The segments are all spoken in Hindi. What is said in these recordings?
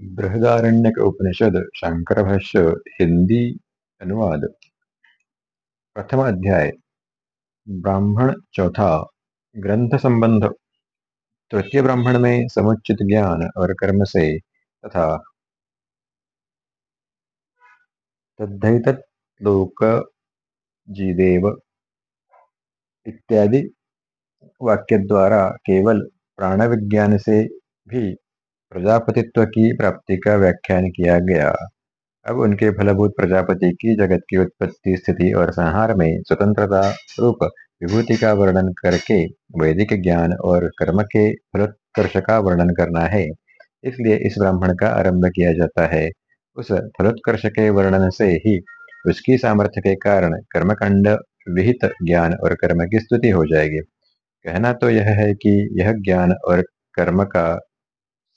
बृहदारण्यक उपनिषद शंकर भाष्य हिंदी अनुवाद। प्रथम अध्याय ब्राह्मण चौथा ग्रंथ संबंध तृतीय ब्राह्मण में समुचित ज्ञान और कर्म से तथा तद्धैतलोक जीदेव इत्यादि वाक्य द्वारा केवल प्राण विज्ञान से भी प्रजापतित्व की प्राप्ति का व्याख्यान किया गया। अब उनके फलभूत प्रजापति की जगत की उत्पत्ति, स्थिति और संहार में स्वतंत्रता रूप, विभूति का वर्णन करके वैदिक ज्ञान और कर्म के फलोत्कर्ष का वर्णन करना है। इसलिए इस ब्राह्मण का आरंभ किया जाता है। उस फलोत्कर्ष के वर्णन से ही उसकी सामर्थ्य के कारण कर्मकांड, विहित ज्ञान और कर्म की स्तुति हो जाएगी। कहना तो यह है कि यह ज्ञान और कर्म का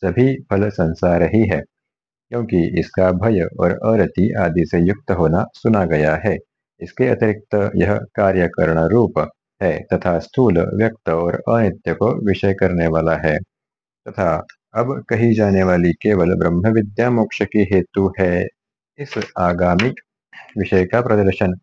सभी फल संसार ही है क्योंकि इसका भय और अरति आदि से युक्त होना सुना गया है। इसके अतिरिक्त यह कार्यकरण रूप है तथा स्थूल, व्यक्त और अनित्य को विषय करने वाला है। तथा अब कही जाने वाली केवल ब्रह्म विद्या मोक्ष की हेतु है। इस आगामी विषय का प्रदर्शन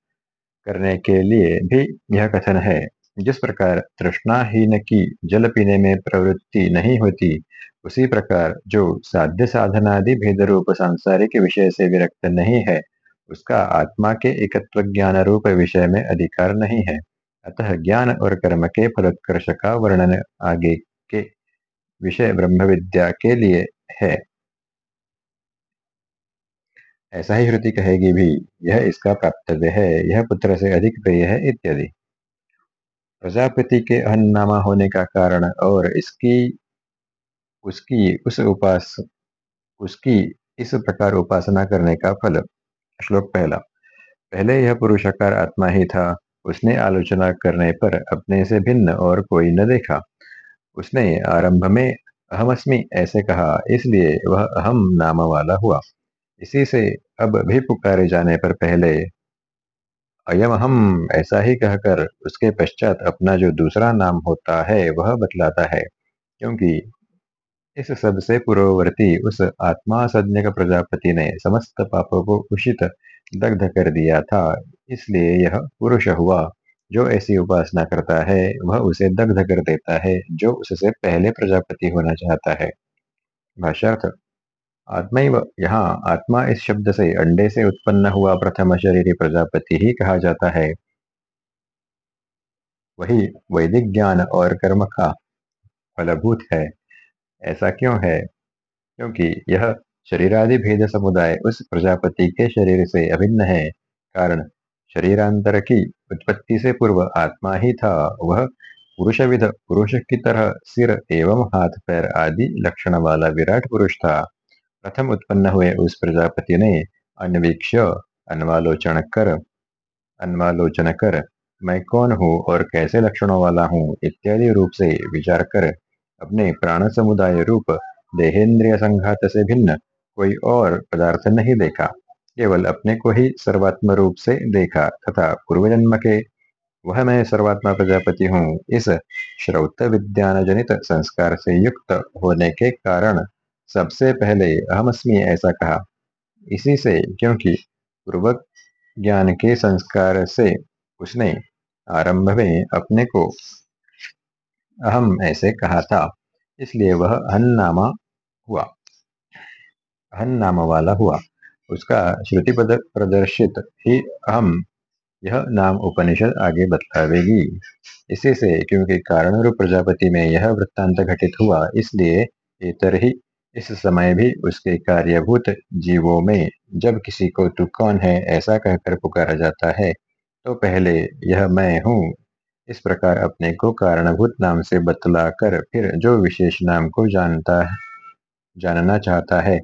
करने के लिए भी यह कथन है। जिस प्रकार तृष्णाहीन की, जल पीने में प्रवृत्ति नहीं होती, उसी प्रकार जो साध्य साधनादि भेद रूप सांसारिक विषय से विरक्त नहीं है, उसका आत्मा के एकत्व ज्ञान रूप विषय में अधिकार नहीं है। अतः ज्ञान और कर्म के फलोत्कर्ष का वर्णन आगे के विषय ब्रह्म विद्या के लिए है। ऐसा ही श्रुति कहेगी भी, यह इसका प्राप्तव्य है, यह पुत्र से अधिक प्रिय है, इत्यादि। प्रजापति के अहन्नामा होने का कारण और इसकी, उसकी, उस उपास, उसकी इस प्रकार उपासना करने का फल। श्लोक पहला। पहले यह पुरुषाकार आत्मा ही था। उसने आलोचना करने पर अपने से भिन्न और कोई न देखा। उसने आरंभ में अहमअस्मि ऐसे कहा, इसलिए वह अहम नाम वाला हुआ। इसी से अब भी पुकारे जाने पर पहले अयम हम ऐसा ही कहकर उसके पश्चात अपना जो दूसरा नाम होता है, वह बतलाता है, क्योंकि इस सबसे पूर्ववर्ती उस आत्मा सज्ञक प्रजापति ने समस्त पापों को उचित दग्ध कर दिया था, इसलिए यह पुरुष हुआ, जो ऐसी उपासना करता है, वह उसे दग्ध कर देता है, जो उससे पहले प्रजापति होना चाहता है। भाष्यार्थ आत्मा यहाँ, आत्मा इस शब्द से अंडे से उत्पन्न हुआ प्रथम शरीर प्रजापति ही कहा जाता है। वही वैदिक ज्ञान और कर्म का फलभूत है। ऐसा क्यों है? क्योंकि यह शरीरादि भेद समुदाय उस प्रजापति के शरीर से अभिन्न है। कारण, शरीरांतर की उत्पत्ति से पूर्व आत्मा ही था। वह पुरुषविध, पुरुष की तरह सिर एवं हाथ, पैर आदि लक्षण वाला विराट पुरुष था। प्रथम उत्पन्न हुए उस प्रजापति ने अन्वीक्ष अन्वालोचन कर अन्वालोचन कर, मैं कौन हूँ और कैसे लक्षणों वाला हूँ इत्यादि रूप से विचार कर, अपने प्राण समुदाय रूप देहेंद्रिय संघात से भिन्न कोई और पदार्थ नहीं देखा, केवल अपने को ही सर्वात्म रूप से देखा तथा पूर्व जन्म के, वह मैं सर्वात्मा प्रजापति हूँ, इस श्रौत विज्ञान जनित संस्कार से युक्त होने के कारण सबसे पहले अहमअस्मि ऐसा कहा, इसी से क्योंकि पूर्वक ज्ञान के संस्कार से उसने आरंभ में अपने को अहम ऐसे कहा था, इसलिए वह हन्नामा हुआ। हन्नाम वाला हुआ। उसका श्रुति प्रदर्शित ही अहम यह नाम उपनिषद आगे बतलावेगी। इसी से क्योंकि कारण रूप प्रजापति में यह वृत्तांत घटित हुआ, इसलिए इतर ही इस समय भी उसके कार्यभूत जीवों में, जब किसी को, तू कौन है? ऐसा कहकर पुकारा जाता है तो पहले, यह मैं हूँ। इस प्रकार अपने को कारणभूत नाम से बतला कर फिर जो विशेष नाम को जानता है, जानना चाहता है,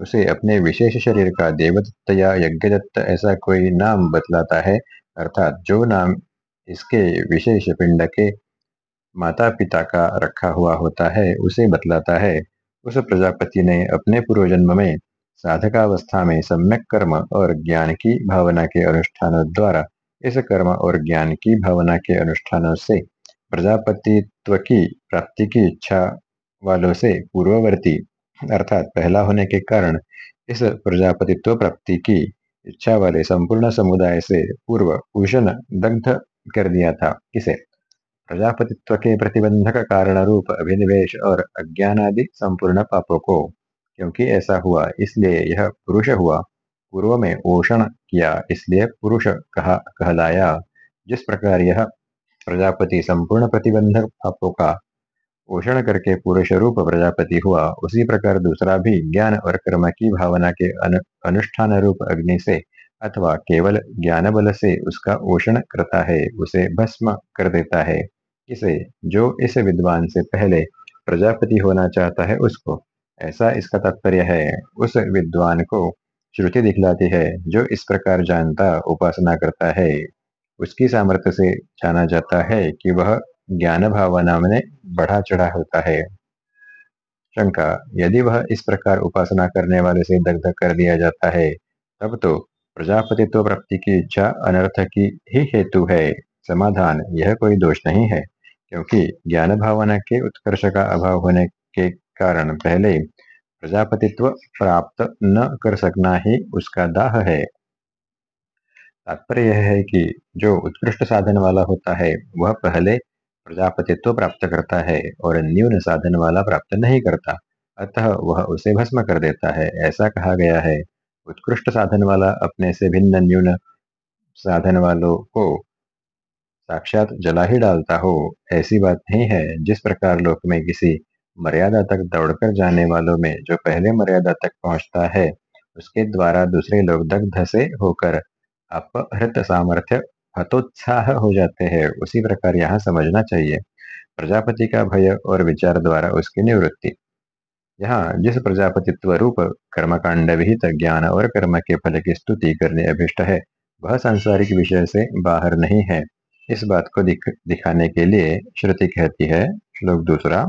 उसे अपने विशेष शरीर का देवदत्त या यज्ञदत्त ऐसा कोई नाम बतलाता है, अर्थात जो नाम इसके विशेष पिंड के माता पिता का रखा हुआ होता है, उसे बतलाता है। उस प्रजापति ने अपने पूर्व जन्म में साधकावस्था में सम्यक कर्म और ज्ञान की भावना के अनुष्ठानों द्वारा इस कर्म और ज्ञान की भावना के अनुष्ठानों से प्रजापतित्व की प्राप्ति की इच्छा वालों से पूर्ववर्ती, अर्थात पहला होने के कारण इस प्रजापतित्व प्राप्ति की इच्छा वाले संपूर्ण समुदाय से पूर्व उषण दग्ध कर दिया था किसे प्रजापतित्व के प्रतिबंधक कारण रूप अभिनिवेश और अज्ञान आदि संपूर्ण पापों को क्योंकि ऐसा हुआ इसलिए यह पुरुष हुआ। पूर्व में ओषण किया इसलिए पुरुष कहा कहलाया। जिस प्रकार यह प्रजापति संपूर्ण प्रतिबंधक पापों का पोषण करके पुरुष रूप प्रजापति हुआ उसी प्रकार दूसरा भी ज्ञान और कर्म की भावना के अनु, अनुष्ठान रूप अग्नि से अथवा केवल ज्ञान बल से उसका पोषण करता है उसे भस्म कर देता है। इसे, जो इस विद्वान से पहले प्रजापति होना चाहता है उसको, ऐसा इसका तात्पर्य है। उस विद्वान को श्रुति दिखलाती है, जो इस प्रकार जानता, उपासना करता है। उसकी सामर्थ्य से जाना जाता है कि वह ज्ञान भावना में बढ़ा चढ़ा होता है। शंका, यदि वह इस प्रकार उपासना करने वाले से दग्ध कर दिया जाता है, तब तो प्रजापति तो प्राप्ति की इच्छा अनर्थ की ही हेतु है। समाधान, यह कोई दोष नहीं है, क्योंकि ज्ञान भावना के उत्कर्ष का अभाव होने के कारण पहले प्रजापतित्व प्राप्त न कर सकना ही उसका दाह है। तात्पर्य यह है कि जो उत्कृष्ट साधन वाला होता है, वह पहले प्रजापतित्व प्राप्त करता है और न्यून साधन वाला प्राप्त नहीं करता। अतः वह उसे भस्म कर देता है, ऐसा कहा गया है। उत्कृष्ट साधन वाला अपने से भिन्न न्यून साधन वालों को साक्षात जला ही डालता हो। ऐसी बात नहीं है। जिस प्रकार लोक में किसी मर्यादा तक दौड़कर जाने वालों में जो पहले मर्यादा तक पहुँचता है, उसके द्वारा दूसरे लोग दग्ध से होकर अपहृत सामर्थ्य, हतोत्साह हो जाते हैं। उसी प्रकार यहाँ समझना चाहिए। प्रजापति का भय और विचार द्वारा उसकी निवृत्ति। यहाँ जिस प्रजापतित्व रूप कर्मकांड विहित ज्ञान और कर्म के फल की स्तुति करने अभिष्ट है, वह सांसारिक विषय से बाहर नहीं है। इस बात को दिख, दिखाने के लिए श्रुति कहती है श्लोक दूसरा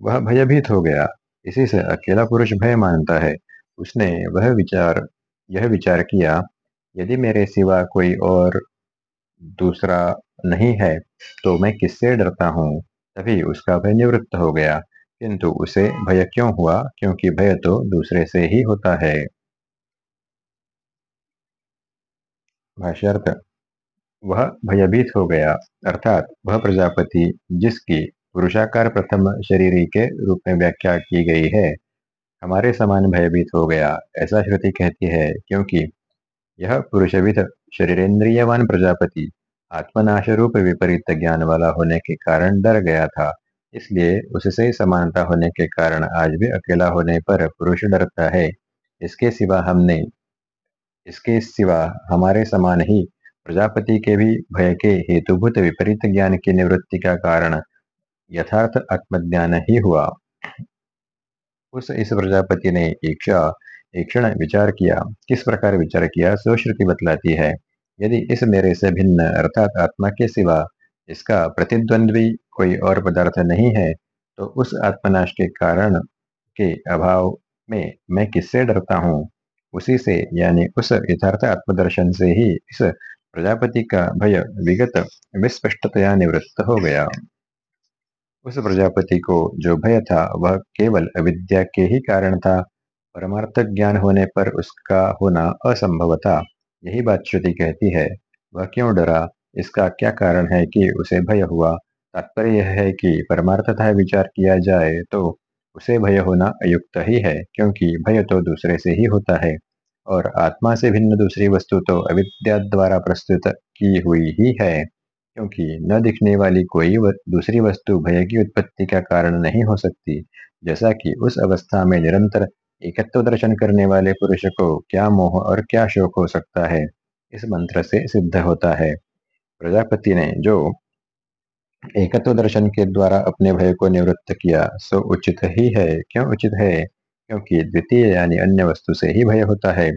वह भयभीत हो गया। इसी से अकेला पुरुष भय मानता है। उसने वह विचार यह विचार किया यदि मेरे सिवा कोई और दूसरा नहीं है तो मैं किससे डरता हूँ? तभी उसका भय निवृत्त हो गया। किंतु उसे भय क्यों हुआ? क्योंकि भय तो दूसरे से ही होता है। वह भयभीत हो गया। अर्थात वह प्रजापति, जिसकी पुरुषाकार प्रथम शरीर के रूप में व्याख्या की गई है, हमारे समान भयभीत हो गया, ऐसा श्रुति कहती है, क्योंकि यह पुरुषविध शरीरेन्द्रियवान प्रजापति आत्मनाश रूप विपरीत ज्ञान वाला होने के कारण डर गया था। इसलिए उससे समानता होने के कारण आज भी अकेला होने पर पुरुष डरता है। इसके सिवा हमने इसके सिवा हमारे समान ही प्रजापति के भी भय के हेतुभूत विपरीत ज्ञान की निवृत्ति का कारण यथार्थ आत्मज्ञान ही हुआ। उस इस प्रजापति ने इच्छा क्षण विचार किया। किस प्रकार विचार किया? सो श्रुति बतलाती है, यदि इस मेरे से भिन्न, अर्थात आत्मा के सिवा इसका प्रतिद्वंद्वी कोई और पदार्थ नहीं है तो उस आत्मनाश के कारण के अभाव में मैं किससे डरता हूँ? उसी से, यानी उस यथार्थ आत्मदर्शन से ही इस प्रजापति का भय विगत विस्पष्टतया निवृत्त हो गया। उस प्रजापति को जो भय था, वह केवल अविद्या के ही कारण था। परमार्थ ज्ञान होने पर उसका होना असंभव था। यही बात श्रुति कहती है। वह क्यों डरा? इसका क्या कारण है कि उसे भय हुआ? तात्पर्य यह है कि परमार्थता विचार किया जाए तो उसे भय होना अयुक्त ही है, क्योंकि भय तो दूसरे से ही होता है। और आत्मा से भिन्न दूसरी वस्तु तो अविद्या द्वारा प्रस्तुत की हुई ही है, क्योंकि न दिखने वाली कोई दूसरी वस्तु भय की उत्पत्ति का कारण नहीं हो सकती। जैसा कि उस अवस्था में निरंतर एकत्व दर्शन करने वाले पुरुष को क्या मोह और क्या शोक हो सकता है, इस मंत्र से सिद्ध होता है। प्रजापति ने जो एकत्व दर्शन के द्वारा अपने भय को निवृत्त किया, सो उचित ही है। क्यों उचित है? क्योंकि द्वितीय यानी अन्य वस्तु से ही भय होता है।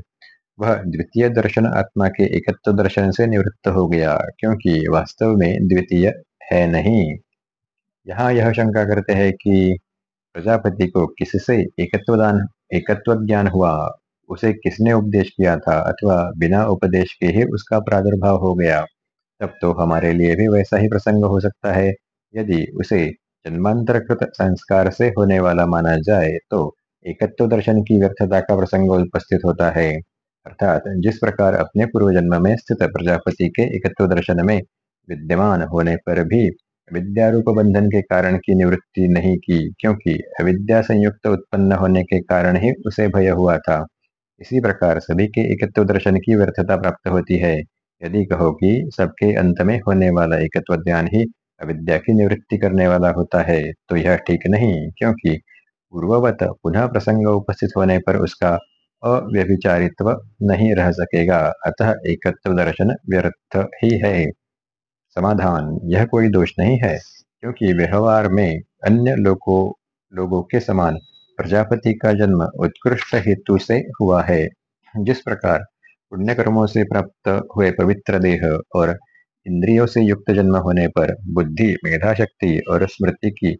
वह द्वितीय दर्शन आत्मा के एकत्व दर्शन से निवृत्त हो गया, क्योंकि वास्तव में द्वितीय है नहीं। यहाँ यह शंका करते हैं कि प्रजापति को किससे एकत्व दान एकत्व ज्ञान हुआ? उसे किसने उपदेश किया था? अथवा बिना उपदेश के ही उसका प्रादुर्भाव हो गया? तब तो हमारे लिए भी वैसा ही प्रसंग हो सकता है। यदि उसे जन्मांतरकृत संस्कार से होने वाला माना जाए तो एकत्व दर्शन की व्यर्थता का प्रसंग उपस्थित होता है। अर्थात, जिस प्रकार अपने पूर्व जन्म में स्थित प्रजापति के एकत्व दर्शन में विद्यमान होने पर भी विद्यारूप बंधन के कारण की निवृत्ति नहीं की, क्योंकि अविद्या संयुक्त उत्पन्न होने के कारण ही उसे भय हुआ था। इसी प्रकार सभी के एकत्व दर्शन की व्यर्थता प्राप्त होती है। यदि कहो कि सबके अंत में होने वाला एकत्व ज्ञान ही अविद्या की निवृत्ति करने वाला होता है तो यह ठीक नहीं, क्योंकि पूर्ववत पुनः प्रसंग उपस्थित होने पर उसका अव्यभिचारित्व नहीं रह सकेगा। अतः एकत्व दर्शन व्यर्थ ही है। समाधान। यह कोई दोष नहीं है, क्योंकि व्यवहार में अन्य लोगों लोगों के समान प्रजापति का जन्म उत्कृष्ट हेतु से हुआ है। जिस प्रकार पुण्य कर्मों से प्राप्त हुए पवित्र देह और इंद्रियों से युक्त जन्म होने पर बुद्धि मेधा शक्ति और स्मृति की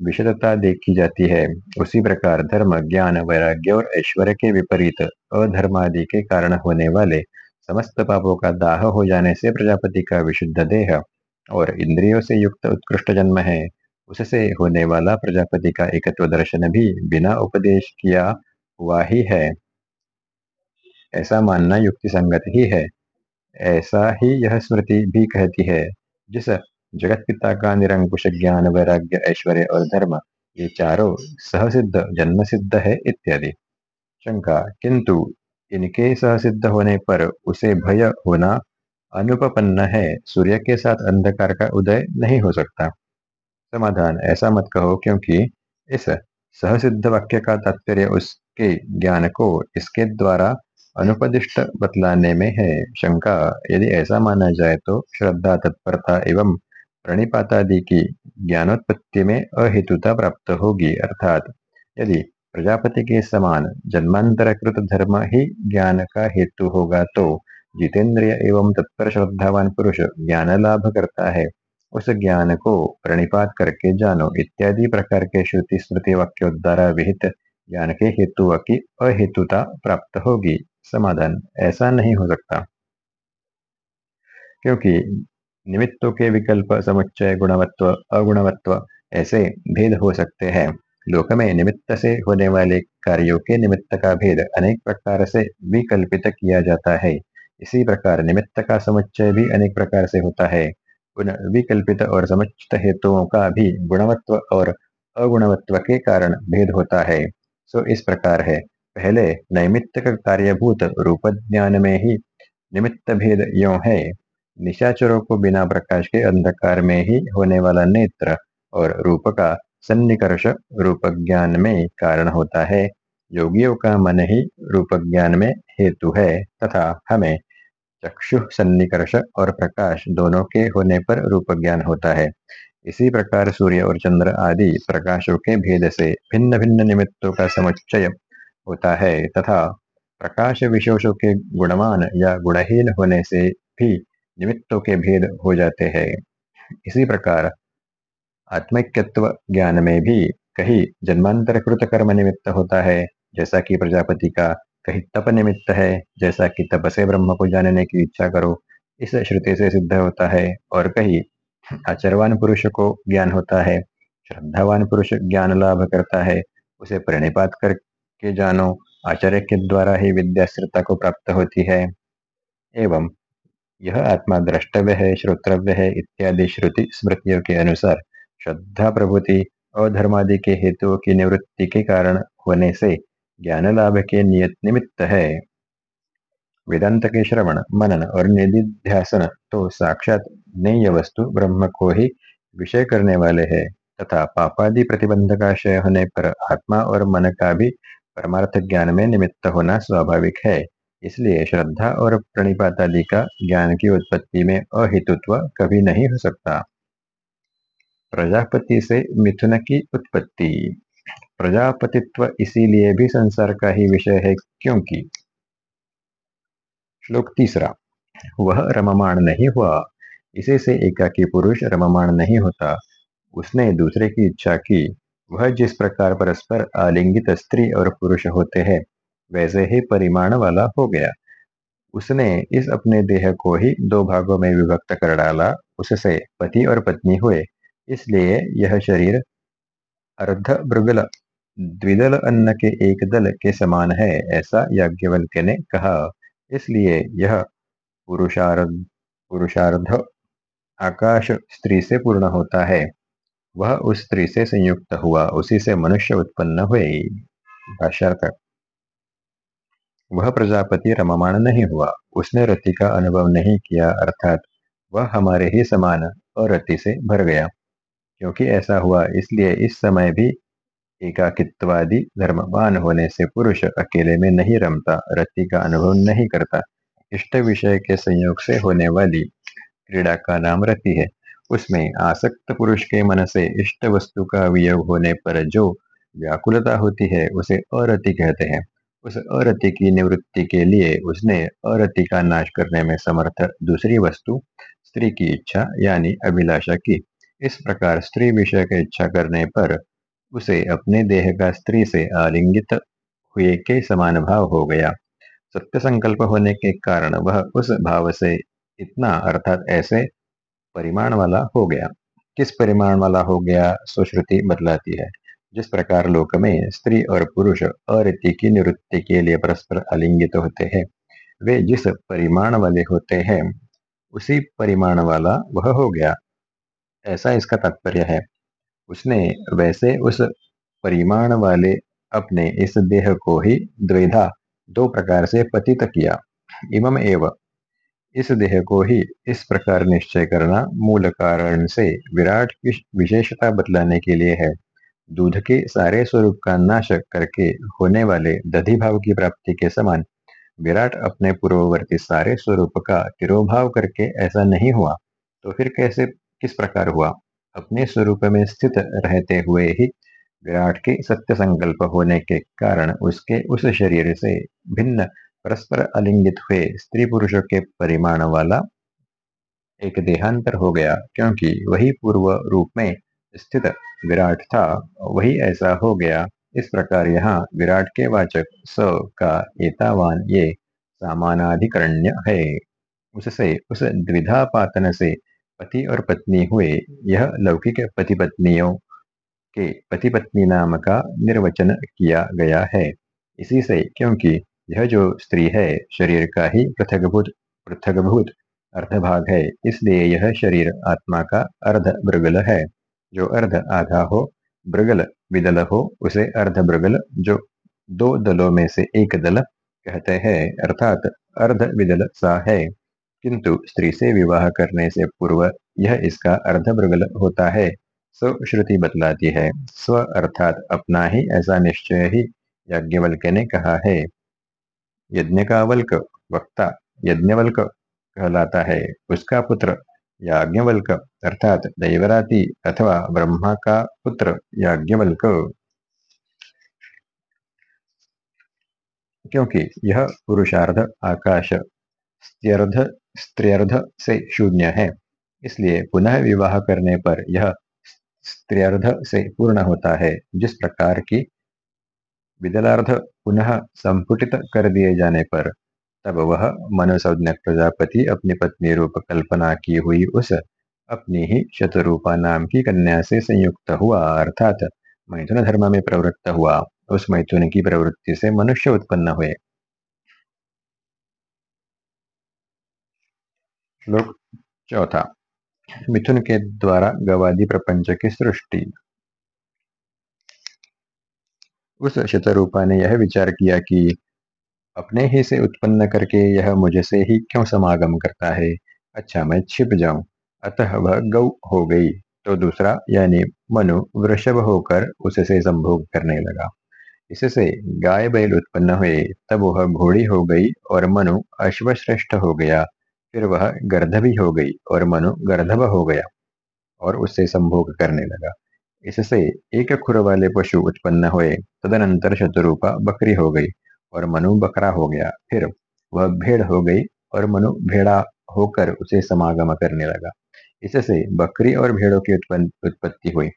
विशदता देखी जाती है। उसी प्रकार धर्म, ज्ञान, वैराग्य और ऐश्वर्य के विपरीत अधर्मादि के कारण होने वाले समस्त पापों का दाह हो जाने से प्रजापति का विशुद्ध देह और इंद्रियों से युक्त उत्कृष्ट जन्म है। उससे होने वाला प्रजापति का एकत्व दर्शन भी बिना उपदेश किया हुआ ही है। ऐसा मानना युक्ति संगत ही है। ऐसा ही यह स्मृति भी कहती है, जिस जगत पिता का निरंकुश ज्ञान वैराग्य ऐश्वर्य और धर्म, ये चारों सहसिद्ध जन्म सिद्ध है इत्यादि। शंका, किंतु इनके सहसिद्ध होने पर उसे भय होना अनुपन्न है। सूर्य के साथ अंधकार का उदय नहीं हो सकता। समाधान, ऐसा मत कहो क्योंकि इस सहसिद्ध वाक्य का तात्पर्य उसके ज्ञान को इसके द्वारा अनुपदिष्ट बतलाने में है। शंका, यदि ऐसा माना जाए तो श्रद्धा, तत्परता एवं प्रणिपातादि की ज्ञानोत्पत्ति में अहेतुता प्राप्त होगी, अर्थात यदि प्रजापति के समान जन्मांतरकृत धर्म ही ज्ञान का हेतु होगा तो जितेंद्रिय एवं तत्पर श्रद्धावान पुरुष ज्ञान लाभ करता है। उस ज्ञान को प्रणिपात करके जानो। इत्यादि प्रकार के श्रुति, स्मृति, वाक्यों द्वारा विहित ज्ञान के हेतु की अहेतुता प्राप्त होगी। समाधान ऐसा नहीं हो सकता, क्योंकि निमित्तों के विकल्प, समुच्चय, गुणवत्व, अगुणवत्व ऐसे भेद हो सकते हैं। लोक में निमित्त से होने वाले कार्यों के निमित्त का भेद अनेक प्रकार से विकल्पित किया जाता है। इसी प्रकार निमित्त का समुच्चय भी अनेक प्रकार से होता है। उन विकल्पित और समुचित हेतुओं का भी गुणवत्व और अगुणवत्व के कारण भेद होता है। सो इस प्रकार है। पहले नैमित्तिक कार्यभूत रूप ज्ञान में ही निमित्त भेद यो है। निशाचरों को बिना प्रकाश के अंधकार में ही होने वाला नेत्र और रूप का सन्निकर्ष रूप ज्ञान में कारण होता है। योगियों का मन ही रूप ज्ञान में हेतु है तथा हमें चक्षु, सन्निकर्ष और प्रकाश दोनों के होने पर रूप ज्ञान होता है। इसी प्रकार सूर्य और चंद्र आदि प्रकाशों के भेद से भिन्न भिन्न निमित्तों का समुच्चय होता है तथा प्रकाश विशेषों के गुणवान या गुणहीन होने से भी निमित्तों के भेद हो जाते हैं। इसी प्रकार आत्मिकत्व ज्ञान में भी कहीं जन्मांतरकृत कर्म निमित्त होता है, जैसा कि प्रजापति का कहीं तप निमित्त है, जैसा कि तप से ब्रह्म को जानने की इच्छा करो, इस श्रुति से सिद्ध होता है और कहीं आचरवान पुरुष को ज्ञान होता है, श्रद्धावान पुरुष ज्ञान लाभ करता है, उसे प्रणिपात करके जानो, आचार्य के द्वारा ही विद्याश्रता को प्राप्त होती है। एवं यह आत्मा द्रष्टव्य है श्रोतव्य है इत्यादि श्रुति स्मृतियों के अनुसार। श्रद्धा प्रभुति और धर्मादि के हेतुओं की निवृत्ति के कारण होने से ज्ञान लाभ के नियत निमित्त। है वेदांत के श्रवण, मनन और निधिध्यासन तो साक्षात नेय वस्तु ब्रह्म को ही विषय करने वाले है। तथा पापादि प्रतिबंध का क्षय होने पर आत्मा और मन का भी परमार्थ ज्ञान में निमित्त होना स्वाभाविक है। इसलिए श्रद्धा और प्रणिपात आदि का ज्ञान की उत्पत्ति में अहितुत्व कभी नहीं हो सकता। प्रजापति से मिथुन की उत्पत्ति। प्रजापतित्व इसीलिए भी संसार का ही विषय है क्योंकि श्लोक तीसरा, वह रममाण नहीं हुआ। इसे से एकाकी पुरुष रममाण नहीं होता। उसने दूसरे की इच्छा की। वह जिस प्रकार परस्पर आलिंगित स्त्री और पुरुष होते हैं वैसे ही परिमाण वाला हो गया। उसने इस अपने देह को ही दो भागों में विभक्त कर डाला। उससे पति और पत्नी हुए। इसलिए यह शरीर अर्ध भृगल द्विदल अन्न के एक दल के समान है, ऐसा याज्ञवल्क्य ने कहा। इसलिए यह पुरुषार्थ पुरुषार्ध आकाश स्त्री से पूर्ण होता है। वह उस स्त्री से संयुक्त हुआ। उसी से मनुष्य उत्पन्न हुए। भाष्यार्थ वह प्रजापति रममाण नहीं हुआ। उसने रति का अनुभव नहीं किया, अर्थात वह हमारे ही समान और रति से भर गया। क्योंकि ऐसा हुआ, इसलिए इस समय भी एकाकित्वादी धर्मवान होने से पुरुष अकेले में नहीं रमता, रति का अनुभव नहीं करता। इष्ट विषय के संयोग से होने वाली क्रीड़ा का नाम रति है। उसमें आसक्त पुरुष के मन से इष्ट वस्तु का वियोग होने पर जो व्याकुलता होती है, उसे अरति कहते हैं। उस अरति की निवृत्ति के लिए उसने अरति का नाश करने में समर्थ दूसरी वस्तु, स्त्री की इच्छा, यानी अभिलाषा की। इस प्रकार स्त्री विषय की इच्छा करने पर उसे अपने देह का स्त्री से आलिंगित हुए के समान भाव हो गया। सत्य संकल्प होने के कारण वह उस भाव से इतना, अर्थात ऐसे परिमाण वाला हो गया। किस परिमाण वाला हो गया, सुश्रुति बतलाती है। जिस प्रकार लोक में स्त्री और पुरुष अरिति की निवृत्ति के लिए परस्पर अलिंगित होते हैं, वे जिस परिमाण वाले होते हैं, उसी परिमाण वाला वह हो गया। ऐसा इसका तात्पर्य है। उसने वैसे उस परिमाण वाले अपने इस देह को ही द्वेधा दो प्रकार से पतित किया इमम एव। इस देह को ही इस प्रकार निश्चय करना मूल कारण से विराट की विशेषता बतलाने के लिए है। दूध के सारे स्वरूप का नाश करके होने वाले दधि भाव की प्राप्ति के समान विराट अपने पूर्ववर्ती सारे स्वरूप का तिरोभाव करके ऐसा नहीं हुआ तो फिर कैसे, किस प्रकार हुआ? अपने स्वरूप में स्थित रहते हुए ही विराट के सत्य संकल्प होने के कारण उसके उस शरीर से भिन्न परस्पर अलिंगित हुए स्त्री पुरुषों के परिमाण वाला एक देहांतर हो गया, क्योंकि वही पूर्व रूप में स्थित विराट था, वही ऐसा हो गया। इस प्रकार यहाँ विराट के वाचक स का एतावान ये सामानाधिकरण्य है। उससे, उस द्विधा पातन से पति और पत्नी हुए। यह लौकिक पति पत्नियों के पति पत्नी नाम का निर्वचन किया गया है। इसी से, क्योंकि यह जो स्त्री है, शरीर का ही पृथकभूत पृथकभूत अर्धभाग है। इसलिए यह शरीर आत्मा का अर्ध मृगल है। जो अर्ध आधा हो ब्रगल विदल हो, उसे अर्ध ब्रगल जो दो दलों में से एक दल कहते हैं, अर्थात अर्ध विदल सा है। किंतु स्त्री से विवाह करने से पूर्व यह इसका अर्ध ब्रगल होता है। स्वश्रुति बतलाती है, स्व अर्थात अपना ही ऐसा निश्चय ही याज्ञवल्क्य ने कहा है। यज्ञ का वल्क, वक्ता यज्ञवल्क कहलाता है, उसका पुत्र याज्ञवल्क, अर्थात दैवराती अथवा ब्रह्मा का पुत्र याज्ञवल्क। क्योंकि यह पुरुषार्ध आकाश, स्त्यर्ध, स्त्रियर्ध से शून्य है। इसलिए पुनः विवाह करने पर यह स्त्रियर्ध से पूर्ण होता है। जिस प्रकार की विदलार्ध पुनः संपुटित कर दिए जाने पर तब वह मनोसंज्ञक प्रजापति अपनी पत्नी रूप कल्पना की हुई उस अपनी ही शतरूपा नाम की कन्या से संयुक्त हुआ, अर्थात मैथुन धर्म में प्रवृत्त हुआ। उस मैथुन की प्रवृत्ति से मनुष्य उत्पन्न हुए। श्लोक चौथा। मिथुन के द्वारा गवादी प्रपंच की सृष्टि। उस शतरूपा ने यह विचार किया कि अपने ही से उत्पन्न करके यह मुझसे ही क्यों समागम करता है? अच्छा मैं छिप जाऊँ। अतः वह गौ हो गई। तो दूसरा, यानी मनु वृषभ होकर उससे संभोग करने लगा। इससे गाय बैल उत्पन्न हुए, तब वह घोड़ी हो गई और मनु अश्वश्रेष्ठ हो गया। फिर वह गर्धभी हो गई और मनु गर्धभ हो गया और उससे संभोग करने लगा। इससे एक खुर वाले पशु उत्पन्न हुए। तदनंतर शत्रुपा बकरी हो गई। और मनु बकरा हो गया। फिर वह भेड़ हो गई और मनु भेड़ा होकर उसे समागम करने लगा। इससे बकरी और भेड़ों की उत्पन्न उत्पत्ति हुई।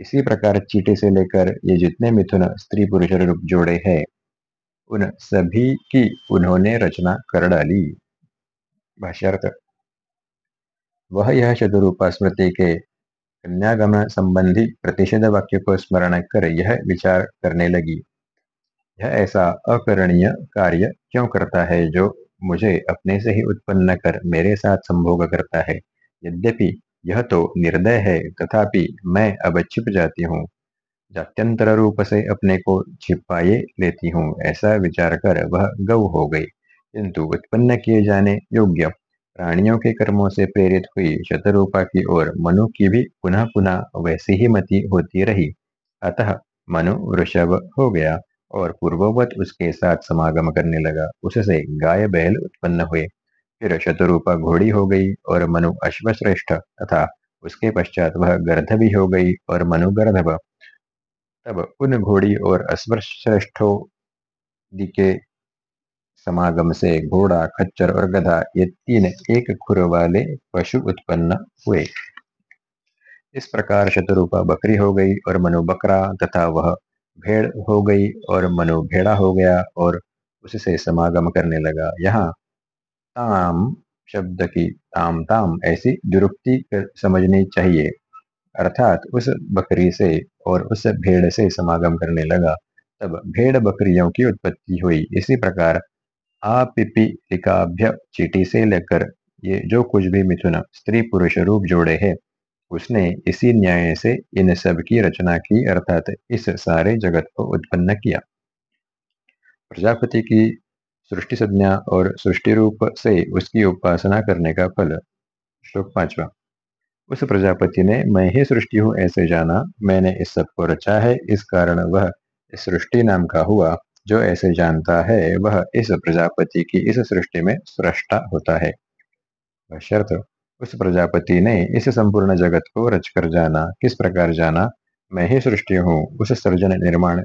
इसी प्रकार चीटे से लेकर ये जितने मिथुन स्त्री पुरुष रूप जोड़े हैं, उन सभी की उन्होंने रचना कर डाली। भाष्यार्थ। वह यह शतरूपा स्मृति के कन्यागमन संबंधी प्रतिषेध वाक्य को स्मरण कर यह विचार करने लगी। यह ऐसा अकरणीय कार्य क्यों करता है जो मुझे अपने से ही उत्पन्न कर मेरे साथ संभोग करता है? यद्यपि यह तो निर्दय है, तथापि मैं अब छिप जाती हूँ। जात्यंतर रूप से अपने को छिपाए लेती हूँ, ऐसा विचार कर वह गौ हो गई। किंतु उत्पन्न किए जाने योग्य प्राणियों के कर्मों से प्रेरित हुई शतरूपा की ओर मनु की भी पुनः पुनः वैसी ही मति होती रही। अतः मनु वृषभ हो गया। और पूर्ववत उसके साथ समागम करने लगा। उससे गाय बैल उत्पन्न हुए। फिर शतरूपा घोड़ी हो गई और मनु अश्वश्रेष्ठ तथा उसके पश्चात वह गर्धभी हो गई और मनु गर्धभ तब उन घोड़ी और अश्वश्रेष्ठों के समागम से घोड़ा, खच्चर और गधा ये तीन एक खुर वाले पशु उत्पन्न हुए। इस प्रकार शतरूपा बकरी हो गई और मनु बकरा तथा वह भेड़ हो गई और मनु भेड़ा हो गया और उससे समागम करने लगा। यहाँ ताम शब्द की ताम ताम ऐसी दुरुक्ति समझनी चाहिए। अर्थात उस बकरी से और उस भेड़ से समागम करने लगा। तब भेड़ बकरियों की उत्पत्ति हुई। इसी प्रकार आपिपिलिकाभ्य चीटी से लेकर ये जो कुछ भी मिथुन स्त्री पुरुष रूप जोड़े हैं उसने इसी न्याय से इन सब की रचना की, अर्थात इस सारे जगत को उत्पन्न किया। प्रजापति की सृष्टि संज्ञा और सृष्टि रूप से उसकी उपासना करने का फल। श्लोक पांचवा। उस प्रजापति ने, मैं ही सृष्टि हूँ, ऐसे जाना। मैंने इस सबको रचा है। इस कारण वह सृष्टि नाम का हुआ। जो ऐसे जानता है, वह इस प्रजापति की इस सृष्टि में सृष्टा होता है। शर्त उस प्रजापति ने इस संपूर्ण जगत को रचकर जाना, किस प्रकार जाना? मैं ही सृष्टि हूँ, उस सृजन निर्माण,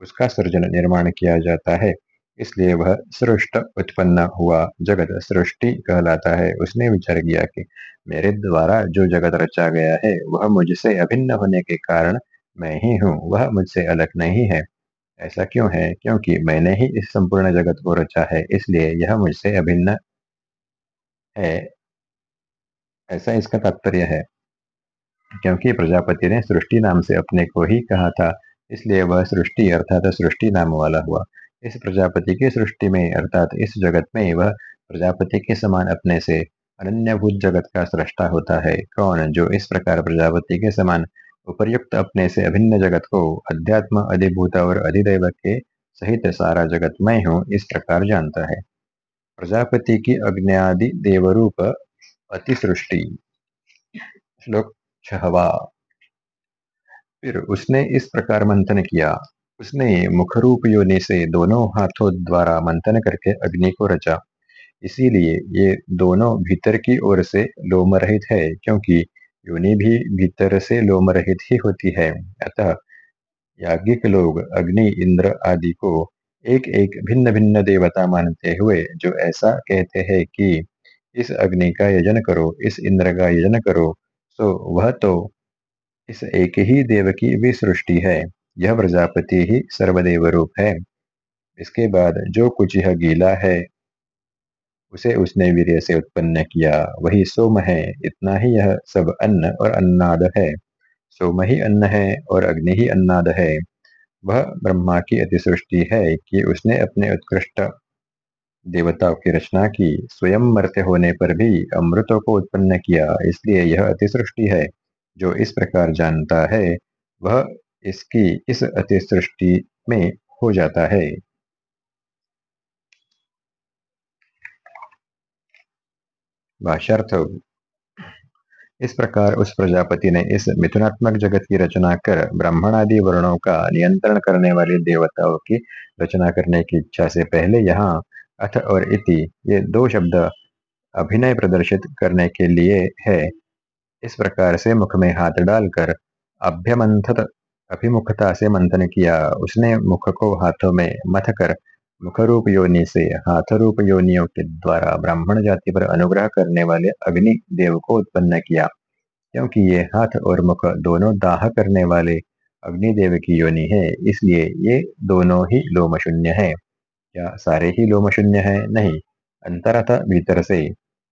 उसका सृजन निर्माण किया जाता है। इसलिए वह सृष्ट उत्पन्न हुआ जगत सृष्टि कहलाता है। उसने विचार किया कि मेरे द्वारा जो जगत रचा गया है, वह मुझसे अभिन्न होने के कारण मैं ही हूँ, वह मुझसे अलग नहीं है। ऐसा क्यों है? क्योंकि मैंने ही इस संपूर्ण जगत को रचा है, इसलिए यह मुझसे अभिन्न है। ऐसा इसका तात्पर्य है। क्योंकि प्रजापति ने सृष्टि नाम से अपने को ही कहा था, इसलिए वह सृष्टि अर्थात सृष्टि नाम वाला हुआ। इस प्रजापति की सृष्टि में अर्थात इस जगत में वह प्रजापति के समान अपने से अनन्यभूत जगत का सृष्टा होता है। कौन जो इस प्रकार प्रजापति के समान उपर्युक्त अपने से अभिन्न जगत को अध्यात्म, अधिभूत और अधिदेव के सहित सारा जगत मैं हूँ, इस प्रकार जानता है। प्रजापति की अग्नि देवरूप अतिसृष्टि। श्लोक छहवा। फिर उसने इस प्रकार मंथन किया। उसने मुखरूप योनि से दोनों हाथों द्वारा मंथन करके अग्नि को रचा। इसीलिए ये दोनों भीतर की ओर से लोम रहित है, क्योंकि योनि भी भीतर से लोम रहित ही होती है। अतः याज्ञिक लोग अग्नि, इंद्र आदि को एक एक भिन्न भिन्न देवता मानते हुए जो ऐसा कहते हैं कि इस अग्नि का यजन करो, इस इंद्र का यजन करो, सो वह तो इस एक ही देव की भी सृष्टि है। यह प्रजापति ही सर्वदेव रूप है। इसके बाद जो कुछ यह गीला है, उसे उसने वीर्य से उत्पन्न किया। वही सोम है, इतना ही यह सब अन्न और अन्नाद है। सोम ही अन्न है और अग्नि ही अन्नाद है। वह ब्रह्मा की अतिसृष्टि है कि उसने अपने उत्कृष्ट देवताओं की रचना की। स्वयं मरते होने पर भी अमृतों को उत्पन्न किया, इसलिए यह अतिसृष्टि है, जो इस प्रकार जानता है, वह इसकी इस अतिसृष्टि में हो जाता है। इस प्रकार उस प्रजापति ने इस मिथुनात्मक जगत की रचना कर ब्राह्मण आदि वर्णों का नियंत्रण करने वाले देवताओं की रचना करने की इच्छा से पहले यहाँ अथ और इति, ये दो शब्द अभिनय प्रदर्शित करने के लिए है। इस प्रकार से मुख में हाथ डालकर अभ्यमंथत, अभिमुखता से मंथन किया। उसने मुख को हाथों में मथ कर मुखरूप योनि से हाथ रूप योनियों के द्वारा ब्राह्मण जाति पर अनुग्रह करने वाले अग्नि देव को उत्पन्न किया। क्योंकि ये हाथ और मुख दोनों दाह करने वाले अग्निदेव की योनि है, इसलिए ये दोनों ही लोम शून्य है। क्या सारे ही लोम शून्य है? नहीं। अंतरथ भीतर से।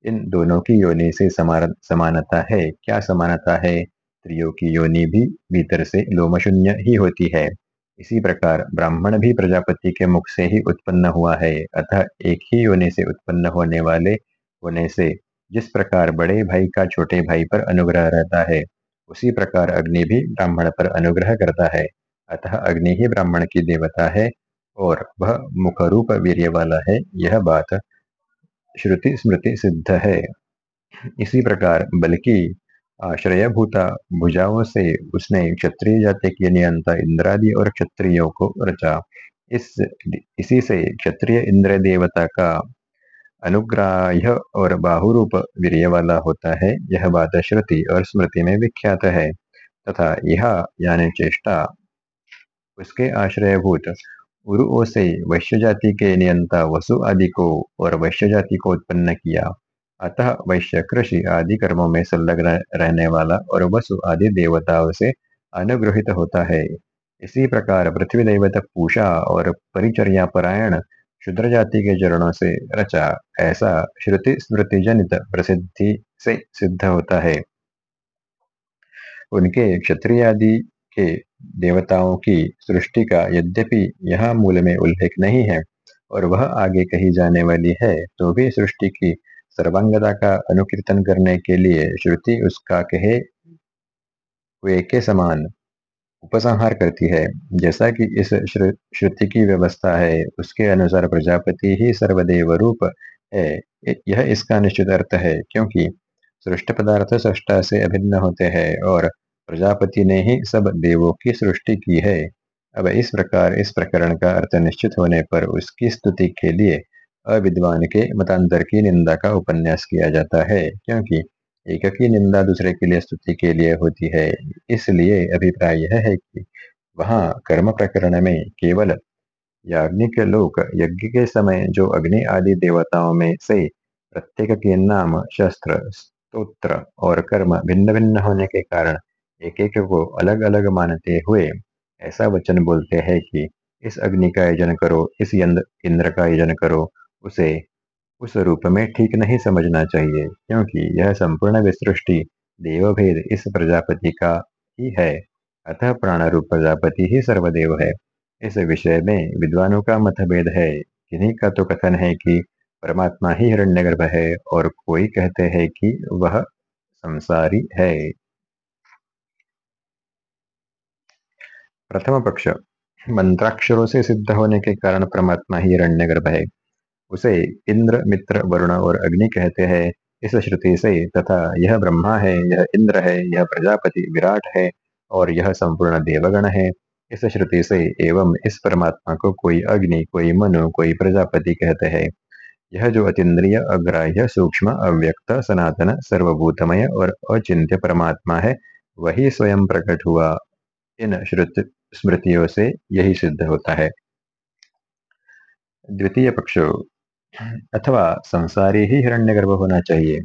इन दोनों की योनि से समान समानता है। क्या समानता है? स्त्रियों की योनि भी भीतर से लोमशून्य ही होती है। इसी प्रकार ब्राह्मण भी प्रजापति के मुख से ही उत्पन्न हुआ है। अतः एक ही योनि से उत्पन्न होने वाले होने से जिस प्रकार बड़े भाई का छोटे भाई पर अनुग्रह रहता है, उसी प्रकार अग्नि भी ब्राह्मण पर अनुग्रह करता है। अतः अग्नि ही ब्राह्मण की देवता है। और वह मुखरूप वीर्य वाला है, यह बात श्रुति स्मृति सिद्ध है। इसी प्रकार बल्कि आश्रयभूता भुजाओं से उसने क्षत्रिय जाति के नियंता इंद्रादि और क्षत्रियों को रचा। इस, इसी से क्षत्रिय इंद्र देवता का अनुग्राह्य और बाहुरूप वीर्य वाला होता है, यह बात श्रुति और स्मृति में विख्यात है। तथा यह, यानी चेष्टा, उसके आश्रयभूत उरुओं से वैश्य जाति के नियंता वसु आदि को और वैश्य जाति को उत्पन्न किया। अतः वैश्य कृषि आदि कर्मों में संलग्न रहने वाला और वसु आदि देवताओं से अनुग्रहित होता है। इसी प्रकार पृथ्वी देवता पूषा और परिचर्या परायण शुद्र जाति के चरणों से रचा, ऐसा श्रुति स्मृति जनित प्रसिद्धि से सिद्ध होता है। उनके क्षत्रिय आदि के देवताओं की सृष्टि का यद्यपि यह मूल में उल्लेख नहीं है और वह आगे कही जाने वाली है तो भी सृष्टि की सर्वांगता का अनुकीर्तन करने के लिए श्रुति उसका कहे हुए के समान उपसंहार करती है। जैसा कि इस श्रुति की व्यवस्था है, उसके अनुसार प्रजापति ही सर्वदेव रूप है। यह इसका निश्चित अर्थ है, क्योंकि सृष्ट पदार्थ सृष्टा से अभिन्न होते हैं और प्रजापति ने ही सब देवों की सृष्टि की है। अब इस प्रकार इस प्रकरण का अर्थ निश्चित होने पर उसकी स्तुति के लिए अविद्वान के मतांतर की निंदा का उपन्यास किया जाता है, क्योंकि एक की निंदा दूसरे के लिए स्तुति के लिए होती है। इसलिए अभिप्राय यह है कि वहाँ कर्म प्रकरण में केवल याज्ञिक लोक यज्ञ के समय जो अग्नि आदि देवताओं में से प्रत्येक के नाम, शस्त्र, स्तोत्र और कर्म भिन्न भिन्न होने के कारण एक एक को अलग अलग मानते हुए ऐसा वचन बोलते हैं कि, इस अग्नि का आयोजन करो, इस इंद्र का आयोजन करो, उसे उस रूप में ठीक नहीं समझना चाहिए, क्योंकि यह संपूर्ण विसृष्टि देवभेद इस प्रजापति का ही है, अतः प्राण रूप प्रजापति ही सर्वदेव है। इस विषय में विद्वानों का मतभेद है। किन्हीं का तो कथन है कि परमात्मा ही हिरण्यगर्भ है और कोई कहते हैं कि वह संसारी है। प्रथम पक्ष मंत्राक्षरों से सिद्ध होने के कारण परमात्मा ही हिरण्यगर्भ है। उसे इंद्र, मित्र, वरुण और अग्नि कहते हैं। इस श्रुति से तथा यह ब्रह्मा है, यह इंद्र है, यह प्रजापति विराट है और यह संपूर्ण देवगण है। इस श्रुति से एवं इस परमात्मा को कोई अग्नि, कोई मनु, कोई प्रजापति कहते हैं। यह जो अतीन्द्रिय, अग्राह्य, सूक्ष्म, अव्यक्त, सनातन, सर्वभूतमय और अचिंत्य परमात्मा है, वही स्वयं प्रकट हुआ। इन श्रुत स्मृतियों से यही सिद्ध होता है। द्वितीय पक्ष, अथवा संसारी ही हिरण्यगर्भ होना चाहिए,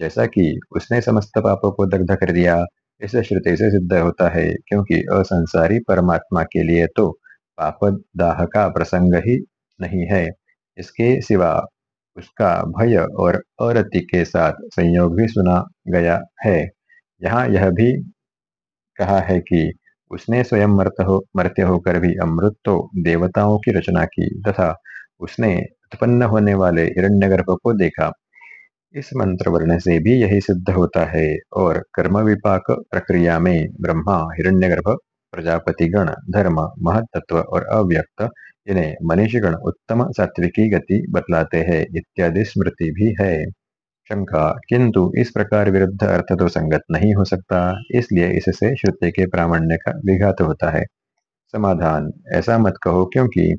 जैसा कि उसने समस्त पापों को दग्ध कर दिया, इस श्रुति से सिद्ध होता है, क्योंकि असंसारी परमात्मा के लिए तो पाप दाह का प्रसंग ही नहीं है, इसके सिवा उसका भय और अरति के साथ संयोग भी सुना गया है। यहाँ यह भी कहा है कि उसने स्वयं मरत हो, मरते होकर भी अमृत तो देवताओं की रचना की तथा उसने उत्पन्न होने वाले हिरण्यगर्भ को देखा। इस मंत्र वर्ण से भी यही सिद्ध होता है और कर्म विपाक प्रक्रिया में ब्रह्मा, हिरण्यगर्भ प्रजापति गण धर्म, महत्त्व और अव्यक्त, इन्हें मनीषगण उत्तम सात्विकी गति बतलाते हैं इत्यादि स्मृति भी है। शंका, किंतु इस प्रकार विरुद्ध अर्थ तो संगत नहीं हो सकता, इसलिए इससे श्रुति के प्रामाण्य का विघात होता है। समाधान, ऐसा मत कहो क्योंकि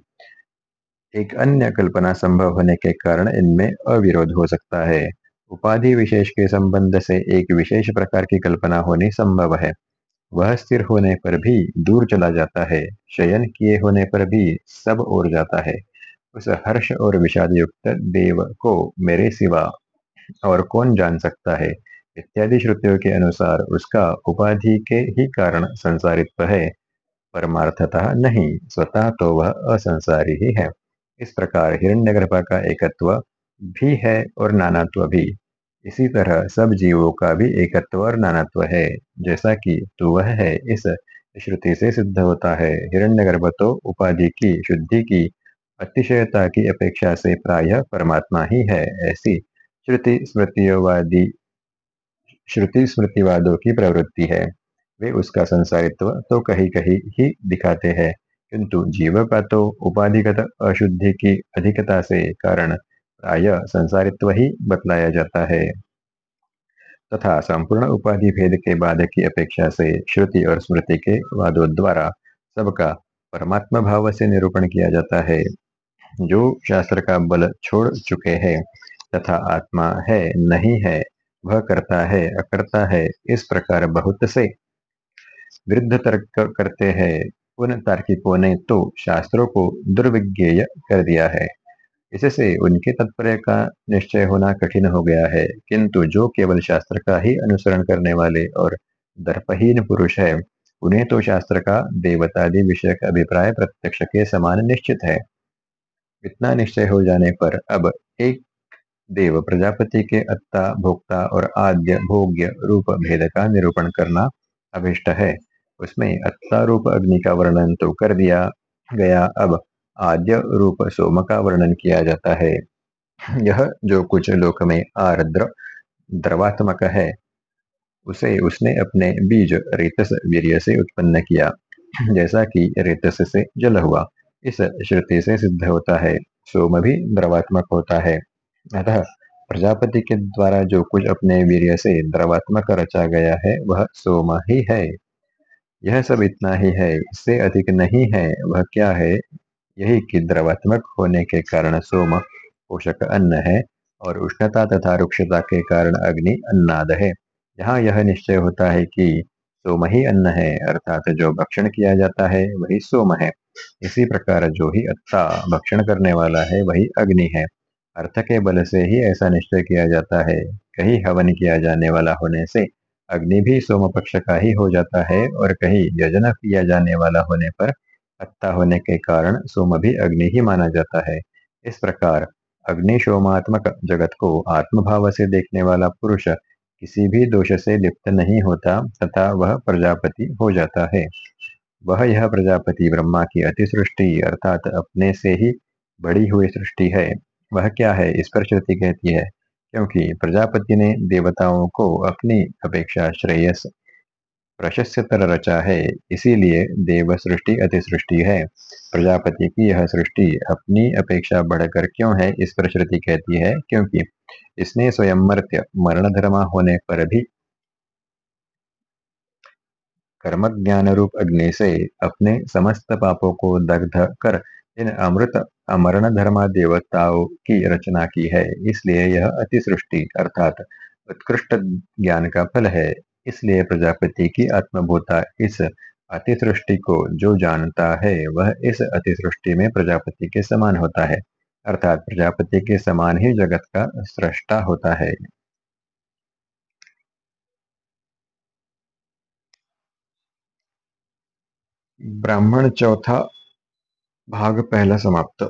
एक अन्य कल्पना संभव होने के कारण इनमें अविरोध हो सकता है। उपाधि विशेष के संबंध से एक विशेष प्रकार की कल्पना होनी संभव है। वह स्थिर होने पर भी दूर चला जाता है, शयन किए होने पर भी सब ओर जाता है। उस हर्ष और विषाद युक्त देव को मेरे सिवा और कौन जान सकता है? इत्यादि श्रुतियों के अनुसार उसका उपाधि के ही कारण संसारित्व है। परमार्थता नहीं, स्वतः तो वह असंसारी ही है। इस प्रकार हिरण्यगर्भ का एकत्व भी है और नानात्व भी। इसी तरह सब जीवों का भी एकत्व और नानात्व है। जैसा कि तू वह है, इस श्रुति से सिद्ध होता है। हिरण्यगर्भ तो उपाधि की, शुद्धि की, अतिशयता की अपेक्षा से प्राय परमात्मा ही है, ऐसी श्रुति स्मृतियोवादी, श्रुति स्मृतिवादों की प्रवृत्ति है। वे उसका संसारित्व तो कहीं कहीं ही दिखाते हैं, किंतु जीव का तो उपाधिगत अशुद्धि की अधिकता से कारण प्राय संसारित्व ही बतलाया जाता है। तथा संपूर्ण उपाधि भेद के बाद की अपेक्षा से श्रुति और स्मृति के वादों द्वारा सबका परमात्मा भाव से निरूपण किया जाता है। जो शास्त्र का बल छोड़ चुके हैं तथा आत्मा है, नहीं है, वह करता है, अकर्ता है, इस प्रकार बहुत से। विरुद्ध तर्क करते हैं। उन तार्किकों ने तो शास्त्रों को दुर्विज्ञेय कर दिया है। इससे उनके तत्पर्य का निश्चय होना कठिन हो गया है। किंतु जो केवल शास्त्र का ही अनुसरण करने वाले और दर्पहीन पुरुष है, उन्हें तो शास्त्र का देवतादि विषय अभिप्राय प्रत्यक्ष के समान निश्चित है। इतना निश्चय हो जाने पर अब एक देव प्रजापति के अत्ता, भोक्ता और आद्य, भोग्य रूप भेद का निरूपण करना अभिष्ट है। उसमें अत्ता रूप अग्नि का वर्णन तो कर दिया गया। अब आद्य रूप सोम का वर्णन किया जाता है। यह जो कुछ लोक में आर्द्र, द्रवात्मक है, उसे उसने अपने बीज रेतस वीर्य से उत्पन्न किया, जैसा कि रेतस से जल हुआ। इस श्रुति से सिद्ध होता है, सोम भी द्रवात्मक होता है। अतः प्रजापति के द्वारा जो कुछ अपने वीर्य से द्रवात्मक रचा गया है, वह सोम ही है। यह सब इतना ही है, इससे अधिक नहीं है। वह क्या है? यही कि द्रवात्मक होने के कारण सोम पोषक अन्न है और उष्णता तथा रुक्षता के कारण अग्नि अन्नाद है। यहाँ यह निश्चय होता है कि सोम ही अन्न है, अर्थात जो भक्षण किया जाता है, वही सोम है। इसी प्रकार जो ही अत्ता भक्षण करने वाला है, वही अग्नि है। अर्थ के बल से ही ऐसा निश्चय किया जाता है। कहीं हवन किया जाने वाला होने से अग्नि भी सोम पक्ष का ही हो जाता है और कहीं यजन किया जाने वाला होने पर अत्ता होने के कारण सोम भी अग्नि ही माना जाता है। इस प्रकार अग्नि सोमात्मक जगत को आत्मभाव से देखने वाला पुरुष किसी भी दोष से लिप्त नहीं होता तथा वह प्रजापति हो जाता है। वह यह प्रजापति ब्रह्मा की अति सृष्टि अर्थात अपने से ही बड़ी हुई सृष्टि है। वह क्या है इस पर श्रुति कहती है, क्योंकि प्रजापति ने देवताओं को अपनी अपेक्षा श्रेयस प्रशस्तर रचा है, इसीलिए देव सृष्टि अति सृष्टि है। प्रजापति की यह सृष्टि अपनी अपेक्षा बढ़कर क्यों है इस पर श्रुति कहती है, क्योंकि इसने स्वयं मर्त्य मरण धर्मा होने पर भी कर्म ज्ञान रूप अग्नि से अपने समस्त पापों को दग्ध कर इन अमृत अमरण धर्मा देवताओं की रचना की है। इसलिए यह अति सृष्टि अर्थात उत्कृष्ट ज्ञान का फल है। इसलिए प्रजापति की आत्मभूता इस अतिसृष्टि को जो जानता है, वह इस अतिसृष्टि में प्रजापति के समान होता है। अर्थात प्रजापति के समान ही जगत का सृष्टा होता है। ब्राह्मण चौथा भाग पहला समाप्त।